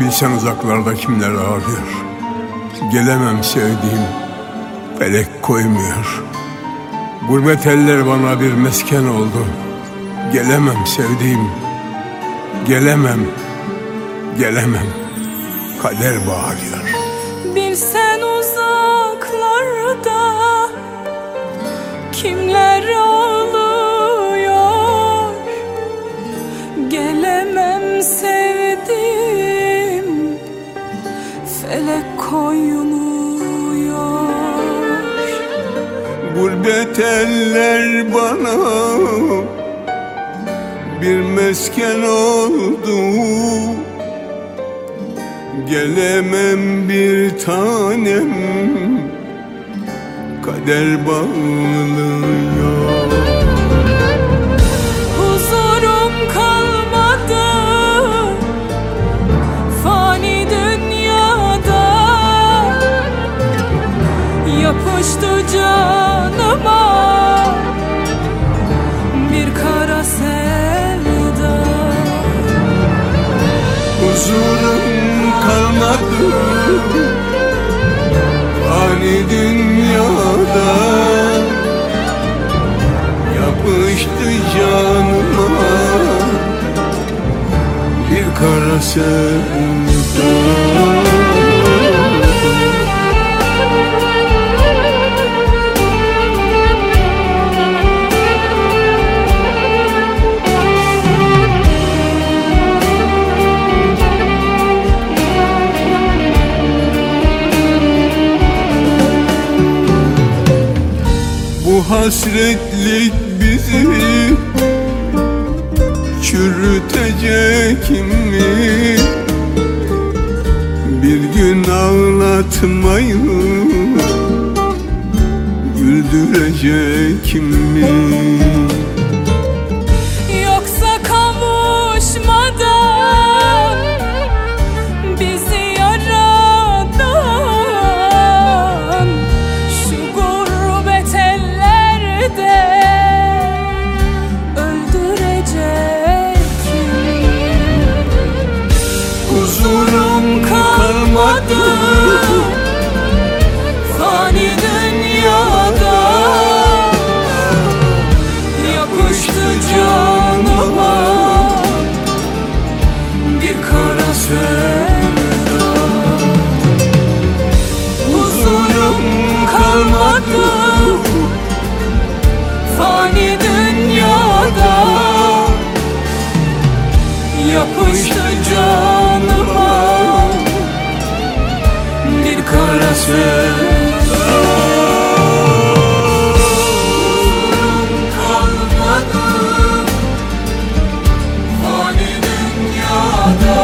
Bilsen uzaklarda kimler ağrıyor. Gelemem sevdiğim Felek koymuyor. Gurbet eller bana bir mesken oldu. Gelemem sevdiğim Gelemem Gelemem. Kader bağırıyor. Bilsen uzaklarda kimler ağlıyor felek koyunuyor Gurbet eller bana bir mesken oldu. Gelemem bir tanem kader bağlıyor canıma. Bir kara sevda. Huzurum kalmadı. Fani dünyada Yapıştı canıma. Bir kara sevda hasretlik bizi Çürütecek mi? Bir gün ağlatmayı Güldürecek mi? Yoksa kavuşmadan bizi huzurum kalmadı. Fani dünyada Yapıştı canıma. Bir kara sevda. Huzurum kalmadı. Fani dünyada Yapıştı canıma. hasret Kalmadı Fani dünyada